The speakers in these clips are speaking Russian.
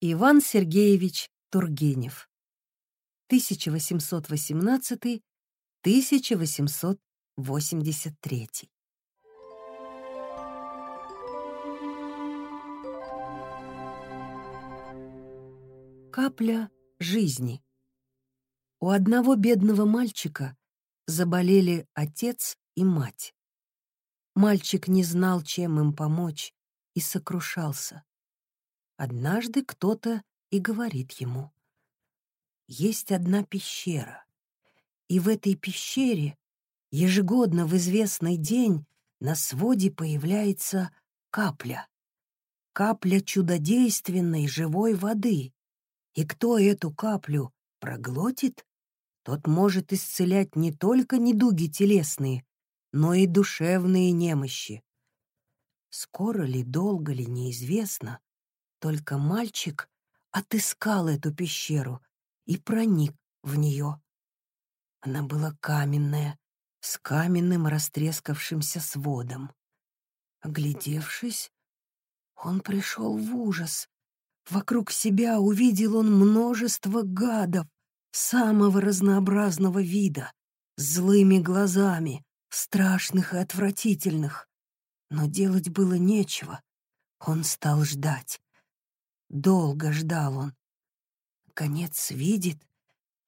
Иван Сергеевич Тургенев 1818-1883 Капля жизни У одного бедного мальчика заболели отец и мать. Мальчик не знал, чем им помочь, и сокрушался. Однажды кто-то и говорит ему, «Есть одна пещера, и в этой пещере ежегодно в известный день на своде появляется капля. Капля чудодейственной живой воды. И кто эту каплю проглотит, тот может исцелять не только недуги телесные, но и душевные немощи. Скоро ли, долго ли, неизвестно, только мальчик отыскал эту пещеру и проник в нее. Она была каменная, с каменным растрескавшимся сводом. Оглядевшись, он пришел в ужас. Вокруг себя увидел он множество гадов самого разнообразного вида, злыми глазами, страшных и отвратительных. Но делать было нечего. Он стал ждать. Долго ждал он. Наконец видит,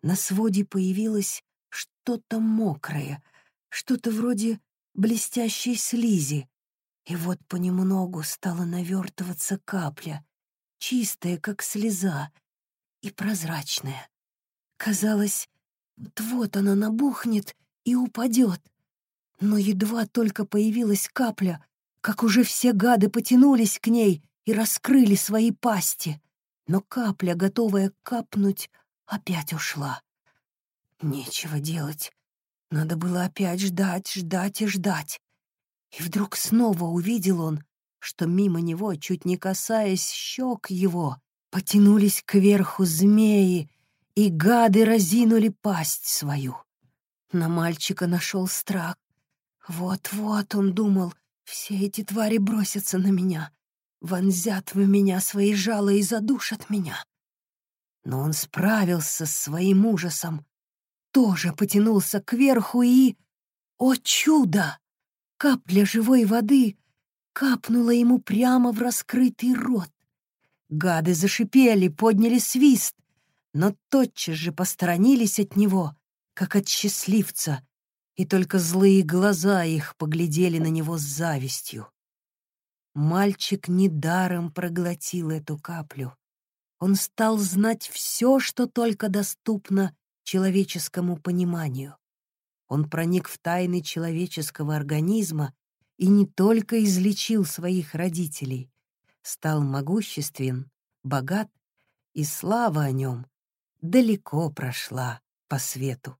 на своде появилось что-то мокрое, что-то вроде блестящей слизи. И вот понемногу стала навертываться капля, чистая, как слеза, и прозрачная. Казалось, вот-вот она набухнет и упадет. Но едва только появилась капля, как уже все гады потянулись к ней и раскрыли свои пасти. Но капля, готовая капнуть, опять ушла. Нечего делать. Надо было опять ждать, ждать и ждать. И вдруг снова увидел он, что мимо него, чуть не касаясь щек его, потянулись кверху змеи, и гады разинули пасть свою. На мальчика нашел страх. Вот-вот, он думал, все эти твари бросятся на меня вонзят в меня свои жало и задушат меня. Но он справился с своим ужасом, тоже потянулся кверху и... О чудо! Капля живой воды капнула ему прямо в раскрытый рот. Гады зашипели, подняли свист, но тотчас же посторонились от него, как от счастливца, и только злые глаза их поглядели на него с завистью. Мальчик недаром проглотил эту каплю. Он стал знать все, что только доступно человеческому пониманию. Он проник в тайны человеческого организма и не только излечил своих родителей, стал могуществен, богат, и слава о нем далеко прошла по свету.